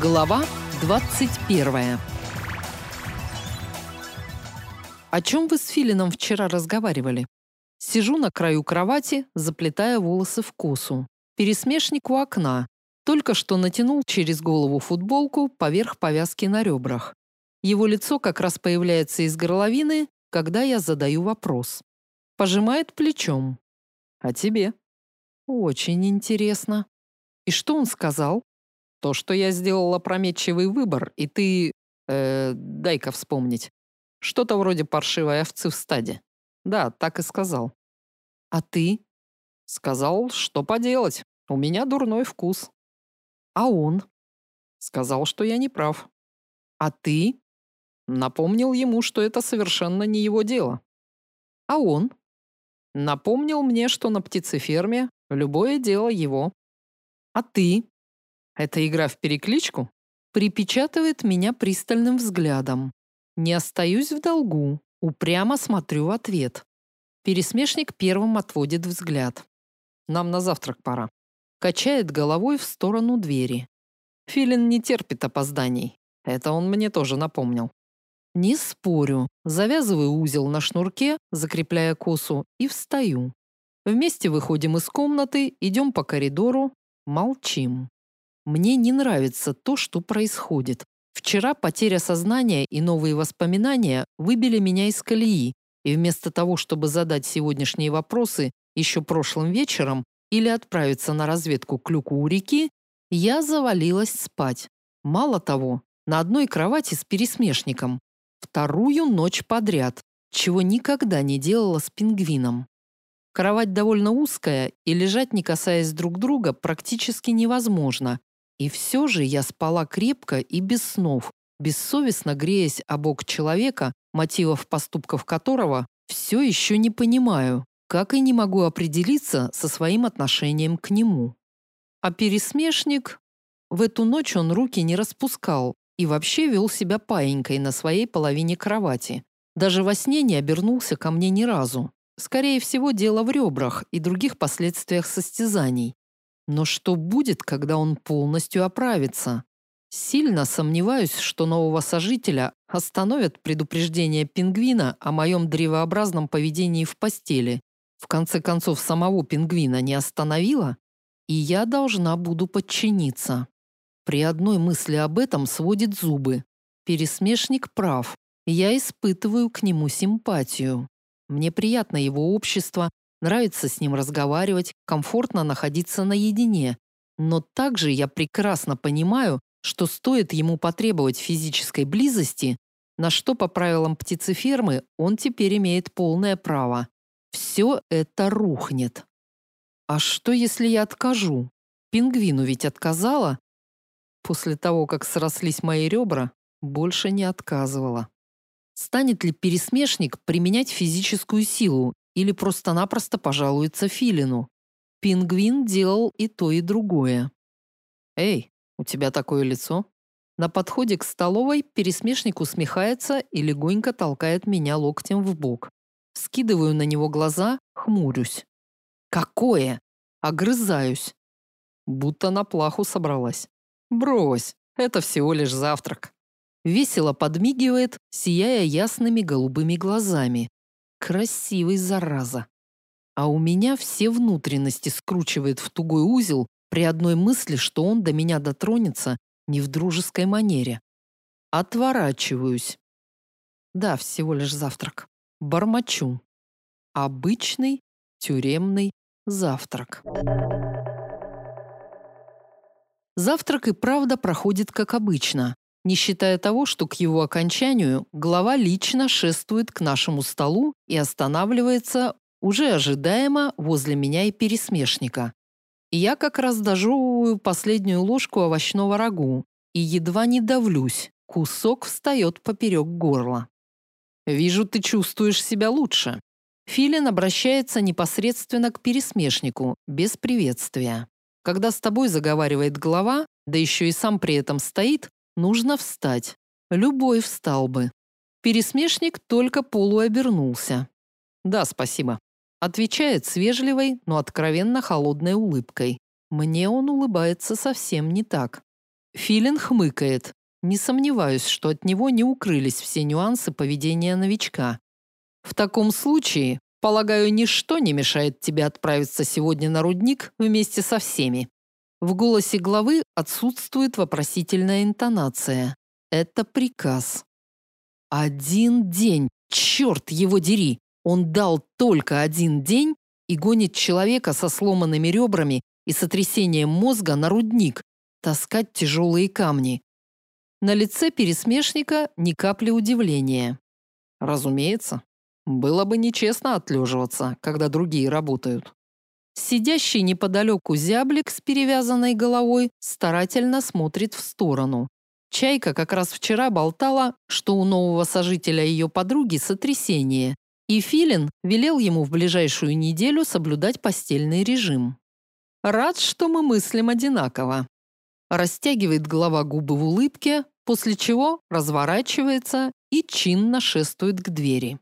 Глава 21. О чем вы с Филином вчера разговаривали? Сижу на краю кровати, заплетая волосы в косу. Пересмешник у окна. Только что натянул через голову футболку поверх повязки на ребрах. Его лицо как раз появляется из горловины, когда я задаю вопрос. Пожимает плечом. А тебе? Очень интересно. И что он сказал? То, что я сделал опрометчивый выбор, и ты... Э, дай-ка вспомнить. Что-то вроде паршивой овцы в стаде. Да, так и сказал. А ты? Сказал, что поделать. У меня дурной вкус. А он? Сказал, что я не прав. А ты? Напомнил ему, что это совершенно не его дело. А он? Напомнил мне, что на птицеферме любое дело его. А ты? Эта игра в перекличку припечатывает меня пристальным взглядом. Не остаюсь в долгу, упрямо смотрю в ответ. Пересмешник первым отводит взгляд. Нам на завтрак пора. Качает головой в сторону двери. Филин не терпит опозданий. Это он мне тоже напомнил. Не спорю. Завязываю узел на шнурке, закрепляя косу, и встаю. Вместе выходим из комнаты, идем по коридору, молчим. Мне не нравится то, что происходит. Вчера потеря сознания и новые воспоминания выбили меня из колеи, и вместо того, чтобы задать сегодняшние вопросы еще прошлым вечером или отправиться на разведку к люку у реки, я завалилась спать. Мало того, на одной кровати с пересмешником. Вторую ночь подряд, чего никогда не делала с пингвином. Кровать довольно узкая, и лежать, не касаясь друг друга, практически невозможно, и все же я спала крепко и без снов, бессовестно греясь о бок человека, мотивов поступков которого все еще не понимаю, как и не могу определиться со своим отношением к нему. А пересмешник... В эту ночь он руки не распускал и вообще вел себя паинькой на своей половине кровати. Даже во сне не обернулся ко мне ни разу. Скорее всего, дело в ребрах и других последствиях состязаний. Но что будет, когда он полностью оправится? Сильно сомневаюсь, что нового сожителя остановят предупреждение пингвина о моем древообразном поведении в постели. В конце концов, самого пингвина не остановила, и я должна буду подчиниться. При одной мысли об этом сводит зубы. Пересмешник прав. Я испытываю к нему симпатию. Мне приятно его общество, Нравится с ним разговаривать, комфортно находиться наедине. Но также я прекрасно понимаю, что стоит ему потребовать физической близости, на что по правилам птицефермы он теперь имеет полное право. Все это рухнет. А что, если я откажу? Пингвину ведь отказала? После того, как срослись мои ребра, больше не отказывала. Станет ли пересмешник применять физическую силу или просто-напросто пожалуется Филину. Пингвин делал и то, и другое. «Эй, у тебя такое лицо?» На подходе к столовой пересмешник усмехается и легонько толкает меня локтем в бок. Скидываю на него глаза, хмурюсь. «Какое?» Огрызаюсь. Будто на плаху собралась. «Брось, это всего лишь завтрак». Весело подмигивает, сияя ясными голубыми глазами. Красивый, зараза. А у меня все внутренности скручивает в тугой узел при одной мысли, что он до меня дотронется не в дружеской манере. Отворачиваюсь. Да, всего лишь завтрак. Бормочу. Обычный тюремный завтрак. Завтрак и правда проходит как обычно не считая того, что к его окончанию глава лично шествует к нашему столу и останавливается уже ожидаемо возле меня и пересмешника. Я как раз дожевываю последнюю ложку овощного рагу и едва не давлюсь, кусок встает поперек горла. «Вижу, ты чувствуешь себя лучше». Филин обращается непосредственно к пересмешнику, без приветствия. Когда с тобой заговаривает глава, да еще и сам при этом стоит, Нужно встать. Любой встал бы. Пересмешник только полуобернулся. «Да, спасибо», – отвечает с вежливой, но откровенно холодной улыбкой. Мне он улыбается совсем не так. Филин хмыкает. Не сомневаюсь, что от него не укрылись все нюансы поведения новичка. В таком случае, полагаю, ничто не мешает тебе отправиться сегодня на рудник вместе со всеми. В голосе главы отсутствует вопросительная интонация. Это приказ. Один день, черт его дери! Он дал только один день и гонит человека со сломанными ребрами и сотрясением мозга на рудник, таскать тяжелые камни. На лице пересмешника ни капли удивления. Разумеется, было бы нечестно отлеживаться, когда другие работают. Сидящий неподалеку зяблик с перевязанной головой старательно смотрит в сторону. Чайка как раз вчера болтала, что у нового сожителя ее подруги сотрясение, и Филин велел ему в ближайшую неделю соблюдать постельный режим. Рад, что мы мыслим одинаково. Растягивает голова губы в улыбке, после чего разворачивается и чинно шествует к двери.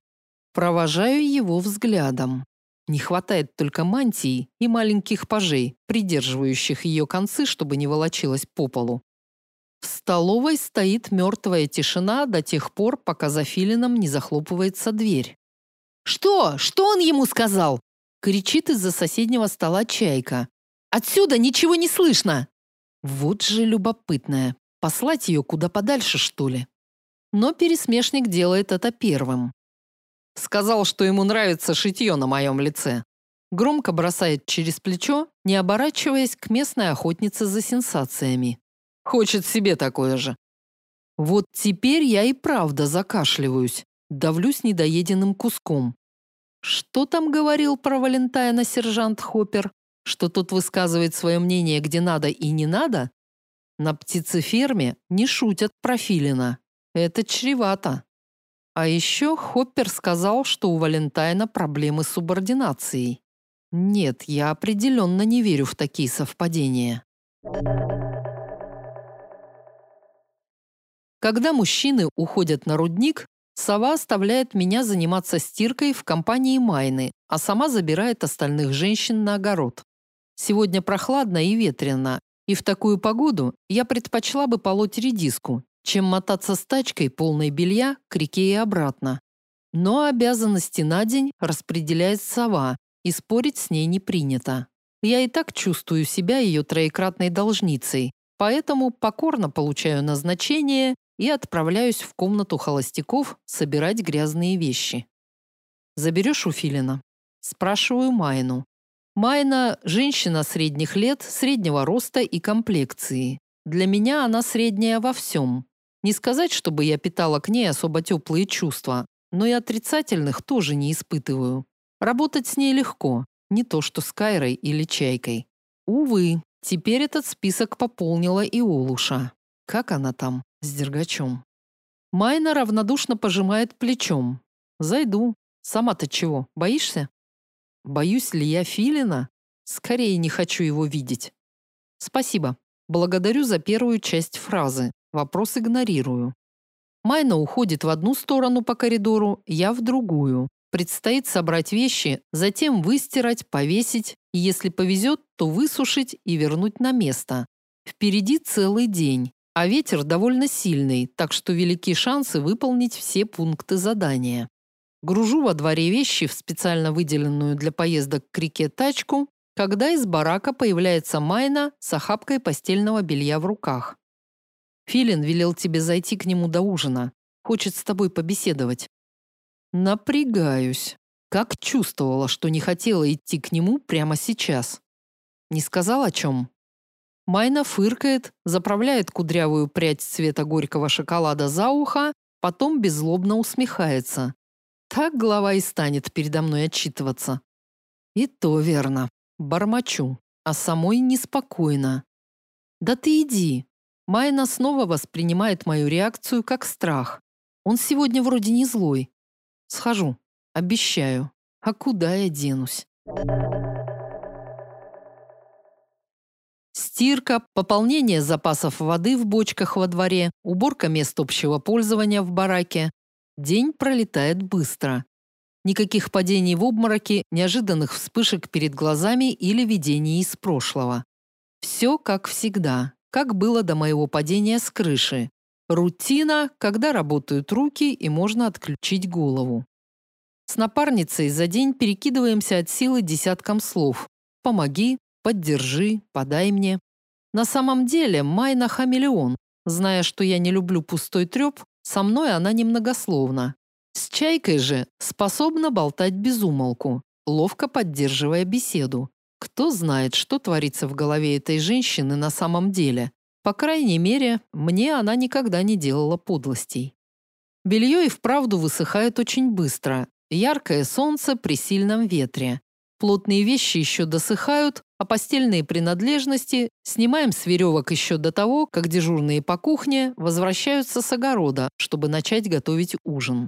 Провожаю его взглядом. Не хватает только мантии и маленьких пажей, придерживающих ее концы, чтобы не волочилась по полу. В столовой стоит мертвая тишина до тех пор, пока за Филином не захлопывается дверь. «Что? Что он ему сказал?» кричит из-за соседнего стола чайка. «Отсюда ничего не слышно!» Вот же любопытная. Послать ее куда подальше, что ли? Но пересмешник делает это первым. Сказал, что ему нравится шитье на моем лице. Громко бросает через плечо, не оборачиваясь к местной охотнице за сенсациями. Хочет себе такое же. Вот теперь я и правда закашливаюсь, давлюсь недоеденным куском. Что там говорил про Валентайна сержант Хоппер? Что тот высказывает свое мнение где надо и не надо? На птицеферме не шутят про Филина. Это чревато. А еще Хоппер сказал, что у Валентайна проблемы с субординацией. Нет, я определенно не верю в такие совпадения. Когда мужчины уходят на рудник, Сова оставляет меня заниматься стиркой в компании Майны, а сама забирает остальных женщин на огород. Сегодня прохладно и ветрено, и в такую погоду я предпочла бы полоть редиску, чем мотаться с тачкой, полной белья, к реке и обратно. Но обязанности на день распределяет сова, и спорить с ней не принято. Я и так чувствую себя ее троекратной должницей, поэтому покорно получаю назначение и отправляюсь в комнату холостяков собирать грязные вещи. «Заберешь у Филина?» Спрашиваю Майну. Майна – женщина средних лет, среднего роста и комплекции. Для меня она средняя во всем. Не сказать, чтобы я питала к ней особо теплые чувства, но и отрицательных тоже не испытываю. Работать с ней легко, не то что с Кайрой или Чайкой. Увы, теперь этот список пополнила и Олуша. Как она там? с Дергачом. Майна равнодушно пожимает плечом. Зайду. Сама-то чего, боишься? Боюсь ли я Филина? Скорее не хочу его видеть. Спасибо. Благодарю за первую часть фразы. Вопрос игнорирую. Майна уходит в одну сторону по коридору, я в другую. Предстоит собрать вещи, затем выстирать, повесить, и если повезет, то высушить и вернуть на место. Впереди целый день. А ветер довольно сильный, так что велики шансы выполнить все пункты задания. Гружу во дворе вещи в специально выделенную для поездок к реке тачку, когда из барака появляется Майна с охапкой постельного белья в руках. Филин велел тебе зайти к нему до ужина. Хочет с тобой побеседовать. Напрягаюсь. Как чувствовала, что не хотела идти к нему прямо сейчас. Не сказал о чем? Майна фыркает, заправляет кудрявую прядь цвета горького шоколада за ухо, потом беззлобно усмехается. Так глава и станет передо мной отчитываться. И то верно. Бормочу, а самой неспокойно. Да ты иди. Майна снова воспринимает мою реакцию как страх. Он сегодня вроде не злой. Схожу, обещаю. А куда я денусь? Стирка, пополнение запасов воды в бочках во дворе, уборка мест общего пользования в бараке. День пролетает быстро. Никаких падений в обмороки, неожиданных вспышек перед глазами или видений из прошлого. Все как всегда, как было до моего падения с крыши. Рутина, когда работают руки и можно отключить голову. С напарницей за день перекидываемся от силы десятком слов. «Помоги», «Поддержи», «Подай мне». На самом деле Майна хамелеон. Зная, что я не люблю пустой треп, со мной она немногословна. С Чайкой же способна болтать без умолку, ловко поддерживая беседу. Кто знает, что творится в голове этой женщины на самом деле. По крайней мере, мне она никогда не делала подлостей. Белье и вправду высыхает очень быстро, Яркое солнце при сильном ветре. Плотные вещи еще досыхают, а постельные принадлежности снимаем с веревок еще до того, как дежурные по кухне возвращаются с огорода, чтобы начать готовить ужин.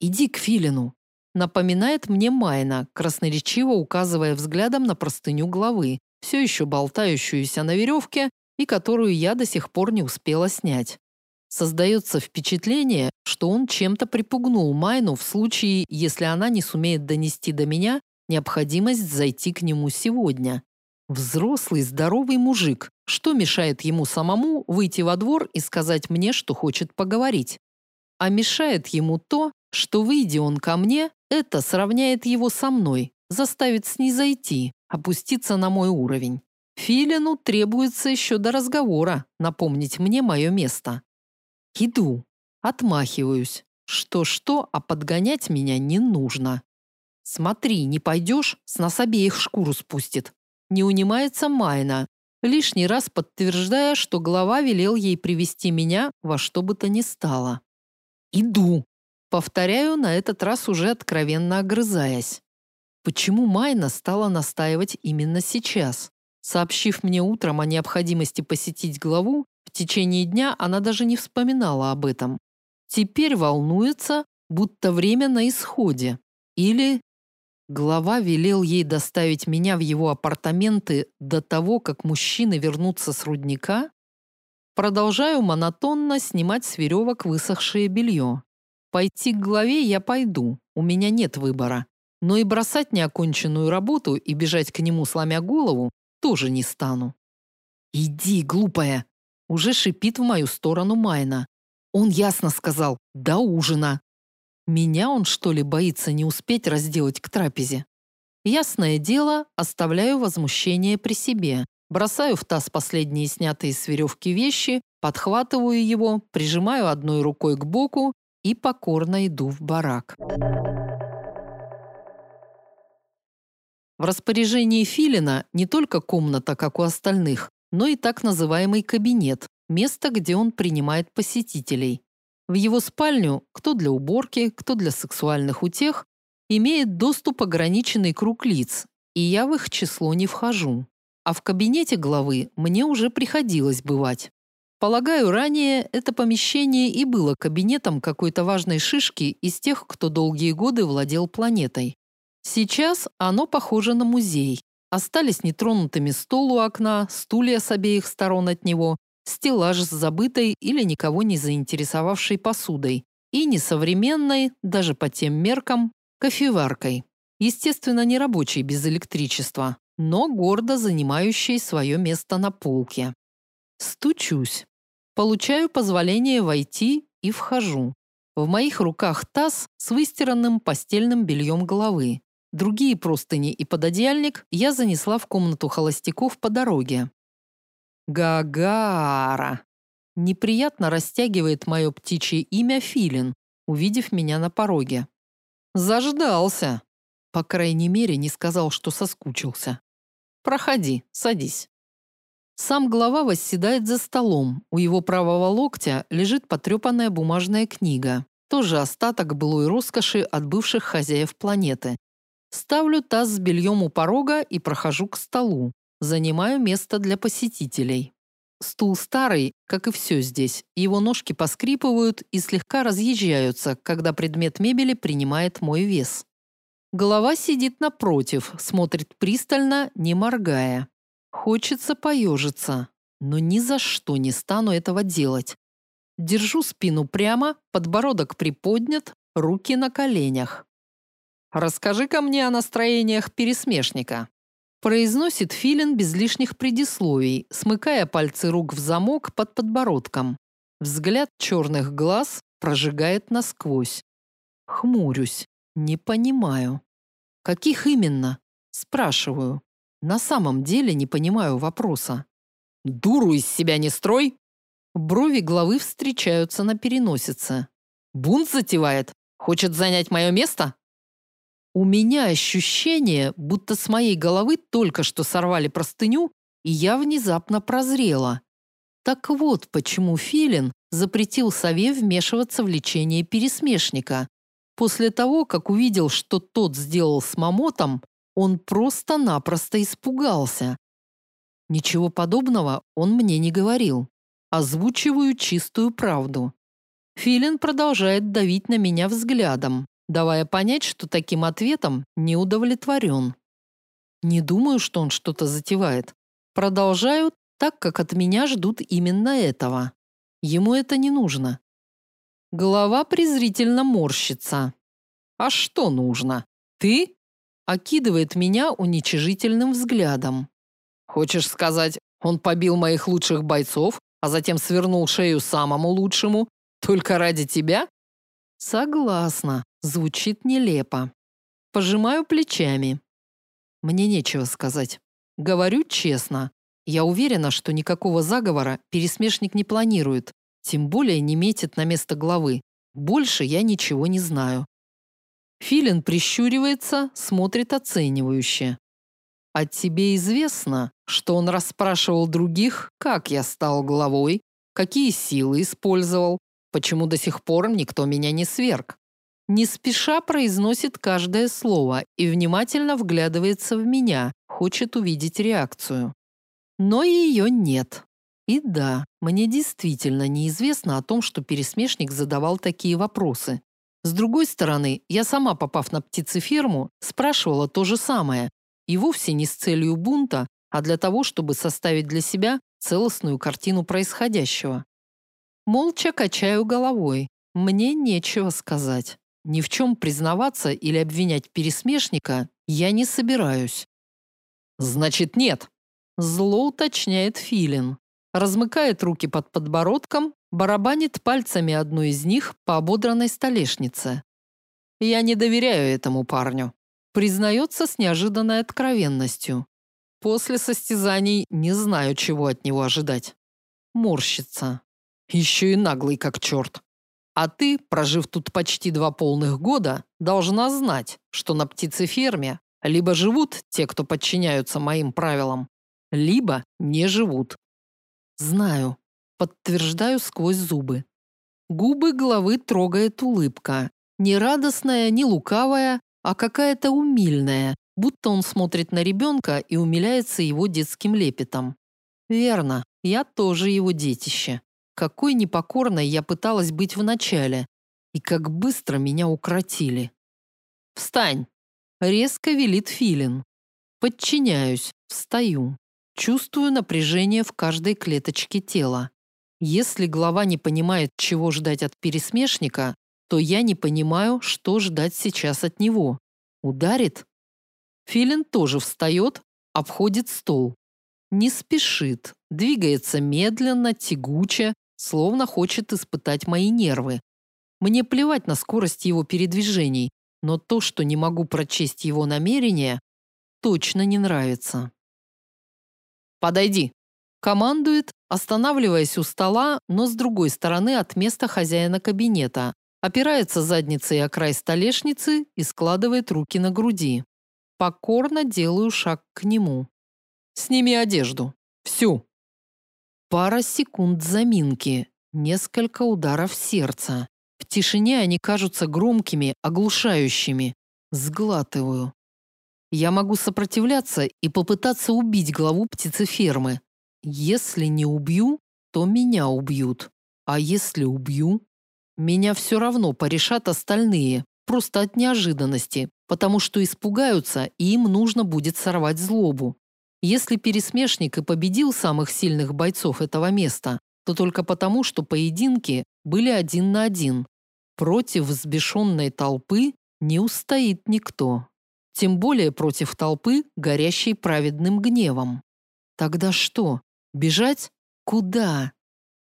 «Иди к Филину», – напоминает мне Майна, красноречиво указывая взглядом на простыню головы, все еще болтающуюся на веревке и которую я до сих пор не успела снять. Создается впечатление, что он чем-то припугнул Майну в случае, если она не сумеет донести до меня необходимость зайти к нему сегодня. Взрослый, здоровый мужик. Что мешает ему самому выйти во двор и сказать мне, что хочет поговорить? А мешает ему то, что, выйдя он ко мне, это сравняет его со мной, заставит снизойти, опуститься на мой уровень. Филину требуется еще до разговора напомнить мне мое место. Иду. Отмахиваюсь. Что-что, а подгонять меня не нужно. Смотри, не пойдешь, с нас обеих шкуру спустит. Не унимается Майна, лишний раз подтверждая, что глава велел ей привести меня во что бы то ни стало. Иду. Повторяю, на этот раз уже откровенно огрызаясь. Почему Майна стала настаивать именно сейчас? Сообщив мне утром о необходимости посетить главу, в течение дня она даже не вспоминала об этом. Теперь волнуется, будто время на исходе. Или глава велел ей доставить меня в его апартаменты до того, как мужчины вернутся с рудника? Продолжаю монотонно снимать с веревок высохшее белье. Пойти к главе я пойду, у меня нет выбора. Но и бросать неоконченную работу и бежать к нему, сломя голову, тоже не стану. «Иди, глупая!» Уже шипит в мою сторону Майна. Он ясно сказал «до ужина». Меня он, что ли, боится не успеть разделать к трапезе? Ясное дело, оставляю возмущение при себе. Бросаю в таз последние снятые с веревки вещи, подхватываю его, прижимаю одной рукой к боку и покорно иду в барак. В распоряжении Филина не только комната, как у остальных, но и так называемый кабинет, место, где он принимает посетителей. В его спальню, кто для уборки, кто для сексуальных утех, имеет доступ ограниченный круг лиц, и я в их число не вхожу. А в кабинете главы мне уже приходилось бывать. Полагаю, ранее это помещение и было кабинетом какой-то важной шишки из тех, кто долгие годы владел планетой. Сейчас оно похоже на музей, Остались нетронутыми стол у окна, стулья с обеих сторон от него, стеллаж с забытой или никого не заинтересовавшей посудой и несовременной, даже по тем меркам, кофеваркой. Естественно, не рабочей без электричества, но гордо занимающей свое место на полке. Стучусь. Получаю позволение войти и вхожу. В моих руках таз с выстиранным постельным бельем головы. Другие простыни и пододеяльник я занесла в комнату холостяков по дороге. Гагара. Неприятно растягивает мое птичье имя Филин, увидев меня на пороге. Заждался. По крайней мере, не сказал, что соскучился. Проходи, садись. Сам глава восседает за столом. У его правого локтя лежит потрепанная бумажная книга. Тоже остаток былой роскоши от бывших хозяев планеты. Ставлю таз с бельем у порога и прохожу к столу. Занимаю место для посетителей. Стул старый, как и все здесь. Его ножки поскрипывают и слегка разъезжаются, когда предмет мебели принимает мой вес. Голова сидит напротив, смотрит пристально, не моргая. Хочется поежиться, но ни за что не стану этого делать. Держу спину прямо, подбородок приподнят, руки на коленях. Расскажи-ка мне о настроениях пересмешника. Произносит Филин без лишних предисловий, смыкая пальцы рук в замок под подбородком. Взгляд черных глаз прожигает насквозь. Хмурюсь, не понимаю. Каких именно? Спрашиваю. На самом деле не понимаю вопроса. Дуру из себя не строй. Брови главы встречаются на переносице. Бунт затевает? Хочет занять мое место? У меня ощущение, будто с моей головы только что сорвали простыню, и я внезапно прозрела. Так вот, почему Филин запретил сове вмешиваться в лечение пересмешника. После того, как увидел, что тот сделал с Мамотом, он просто-напросто испугался. Ничего подобного он мне не говорил. Озвучиваю чистую правду. Филин продолжает давить на меня взглядом, давая понять, что таким ответом не удовлетворен. Не думаю, что он что-то затевает. Продолжаю, так как от меня ждут именно этого. Ему это не нужно. Голова презрительно морщится. А что нужно? Ты? Окидывает меня уничижительным взглядом. Хочешь сказать, он побил моих лучших бойцов, а затем свернул шею самому лучшему, только ради тебя? Согласна, звучит нелепо. Пожимаю плечами. Мне нечего сказать. Говорю честно. Я уверена, что никакого заговора пересмешник не планирует, тем более не метит на место главы. Больше я ничего не знаю. Филин прищуривается, смотрит оценивающе. А тебе известно, что он расспрашивал других, как я стал главой, какие силы использовал, почему до сих пор никто меня не сверг. Не спеша произносит каждое слово и внимательно вглядывается в меня, хочет увидеть реакцию. Но ее нет. И да, мне действительно неизвестно о том, что пересмешник задавал такие вопросы. С другой стороны, я сама, попав на птицеферму, спрашивала то же самое, и вовсе не с целью бунта, а для того, чтобы составить для себя целостную картину происходящего. Молча качаю головой. Мне нечего сказать. Ни в чем признаваться или обвинять пересмешника я не собираюсь. Значит, нет. Зло уточняет Филин. Размыкает руки под подбородком, барабанит пальцами одну из них по ободранной столешнице. Я не доверяю этому парню признается с неожиданной откровенностью. После состязаний не знаю, чего от него ожидать. Морщится. Еще и наглый как черт. А ты, прожив тут почти два полных года, должна знать, что на птицеферме либо живут те, кто подчиняются моим правилам, либо не живут. Знаю. Подтверждаю сквозь зубы. Губы главы трогает улыбка. Не радостная, не лукавая, а какая-то умильная, будто он смотрит на ребенка и умиляется его детским лепетом. Верно, я тоже его детище. Какой непокорной я пыталась быть вначале, и как быстро меня укротили. «Встань!» – резко велит Филин. Подчиняюсь, встаю. Чувствую напряжение в каждой клеточке тела. Если глава не понимает, чего ждать от пересмешника, то я не понимаю, что ждать сейчас от него. Ударит? Филин тоже встает, обходит стол. Не спешит, двигается медленно, тягуче, словно хочет испытать мои нервы. Мне плевать на скорость его передвижений, но то, что не могу прочесть его намерения, точно не нравится. «Подойди», – командует, останавливаясь у стола, но с другой стороны от места хозяина кабинета, опирается задницей о край столешницы и складывает руки на груди. Покорно делаю шаг к нему. Сними одежду. Всю. Пара секунд заминки, несколько ударов сердца. В тишине они кажутся громкими, оглушающими. Сглатываю. Я могу сопротивляться и попытаться убить главу птицефермы. Если не убью, то меня убьют. А если убью, меня все равно порешат остальные, просто от неожиданности, потому что испугаются, и им нужно будет сорвать злобу. Если пересмешник и победил самых сильных бойцов этого места, то только потому, что поединки были один на один. Против взбешенной толпы не устоит никто. тем более против толпы, горящей праведным гневом. Тогда что? Бежать? Куда?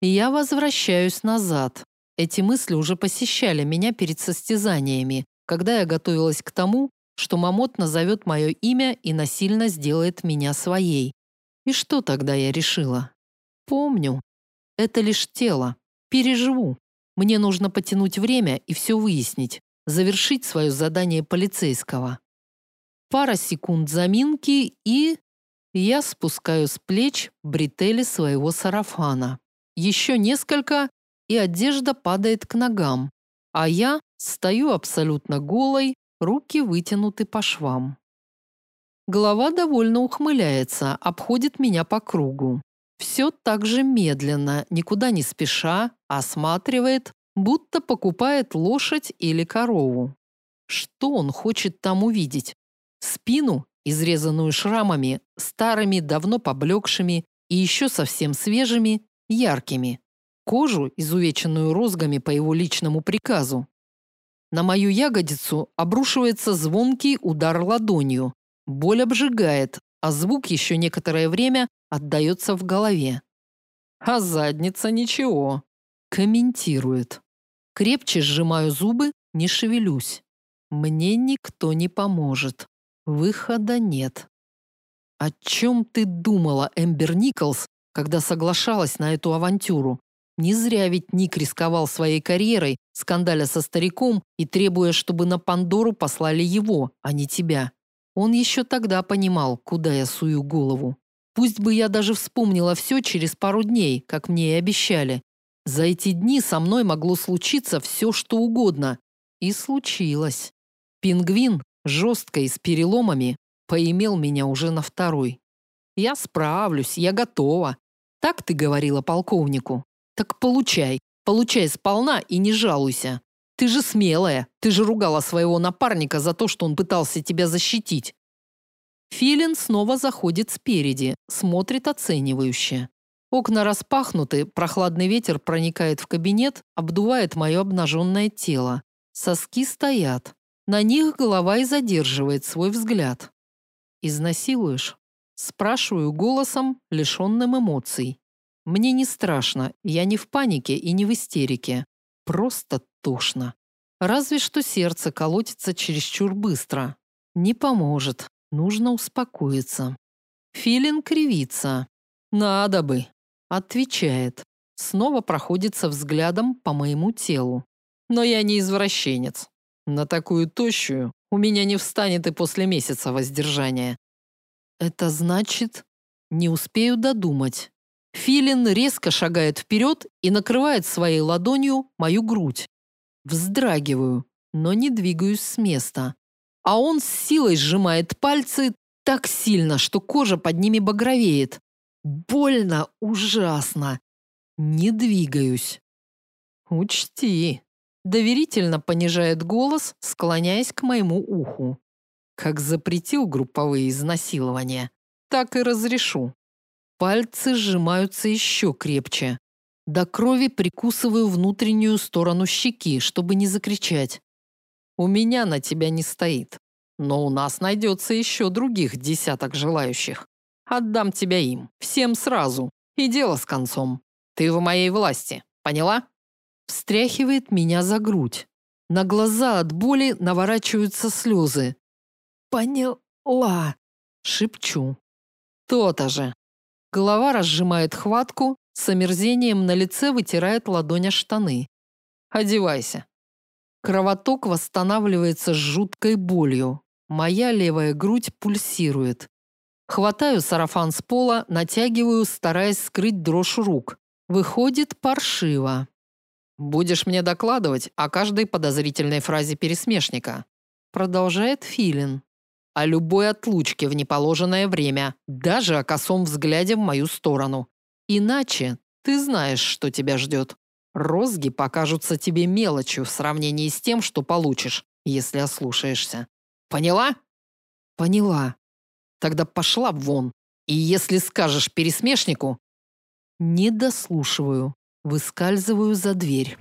Я возвращаюсь назад. Эти мысли уже посещали меня перед состязаниями, когда я готовилась к тому, что Мамот назовет мое имя и насильно сделает меня своей. И что тогда я решила? Помню. Это лишь тело. Переживу. Мне нужно потянуть время и все выяснить, завершить свое задание полицейского. Пара секунд заминки и... Я спускаю с плеч бретели своего сарафана. Еще несколько, и одежда падает к ногам, а я стою абсолютно голой, руки вытянуты по швам. Голова довольно ухмыляется, обходит меня по кругу. Все так же медленно, никуда не спеша, осматривает, будто покупает лошадь или корову. Что он хочет там увидеть? Спину, изрезанную шрамами, старыми, давно поблекшими и еще совсем свежими, яркими. Кожу, изувеченную розгами по его личному приказу. На мою ягодицу обрушивается звонкий удар ладонью. Боль обжигает, а звук еще некоторое время отдается в голове. А задница ничего. Комментирует. Крепче сжимаю зубы, не шевелюсь. Мне никто не поможет. Выхода нет. О чем ты думала, Эмбер Николс, когда соглашалась на эту авантюру? Не зря ведь Ник рисковал своей карьерой, скандаля со стариком и требуя, чтобы на Пандору послали его, а не тебя. Он еще тогда понимал, куда я сую голову. Пусть бы я даже вспомнила все через пару дней, как мне и обещали. За эти дни со мной могло случиться все, что угодно. И случилось. Пингвин, жестко с переломами, поимел меня уже на второй. Я справлюсь, я готова. Так ты говорила полковнику. Так получай, получай сполна и не жалуйся. Ты же смелая, ты же ругала своего напарника за то, что он пытался тебя защитить. Филин снова заходит спереди, смотрит оценивающе. Окна распахнуты, прохладный ветер проникает в кабинет, обдувает мое обнаженное тело. Соски стоят. На них голова и задерживает свой взгляд. «Изнасилуешь?» Спрашиваю голосом, лишенным эмоций. Мне не страшно, я не в панике и не в истерике. Просто тошно. Разве что сердце колотится чересчур быстро. Не поможет, нужно успокоиться. Филин кривится. «Надо бы», — отвечает. Снова проходится взглядом по моему телу. Но я не извращенец. На такую тощую у меня не встанет и после месяца воздержания. Это значит, не успею додумать. Филин резко шагает вперед и накрывает своей ладонью мою грудь. Вздрагиваю, но не двигаюсь с места. А он с силой сжимает пальцы так сильно, что кожа под ними багровеет. Больно ужасно. Не двигаюсь. Учти, доверительно понижает голос, склоняясь к моему уху. Как запретил групповые изнасилования, так и разрешу. Пальцы сжимаются еще крепче. До крови прикусываю внутреннюю сторону щеки, чтобы не закричать. У меня на тебя не стоит, но у нас найдется еще других десяток желающих. Отдам тебя им, всем сразу, и дело с концом. Ты в моей власти, поняла? Встряхивает меня за грудь. На глаза от боли наворачиваются слезы. «Поняла!» – шепчу. «То-то же!» Голова разжимает хватку, с омерзением на лице вытирает ладонь о штаны. «Одевайся!» Кровоток восстанавливается с жуткой болью. Моя левая грудь пульсирует. Хватаю сарафан с пола, натягиваю, стараясь скрыть дрожь рук. Выходит паршиво. Будешь мне докладывать о каждой подозрительной фразе пересмешника. Продолжает Филин. О любой отлучке в неположенное время, даже о косом взгляде в мою сторону. Иначе ты знаешь, что тебя ждет. Розги покажутся тебе мелочью в сравнении с тем, что получишь, если ослушаешься. Поняла? Поняла. Тогда пошла вон. И если скажешь пересмешнику... Не дослушиваю. Выскальзываю за дверь.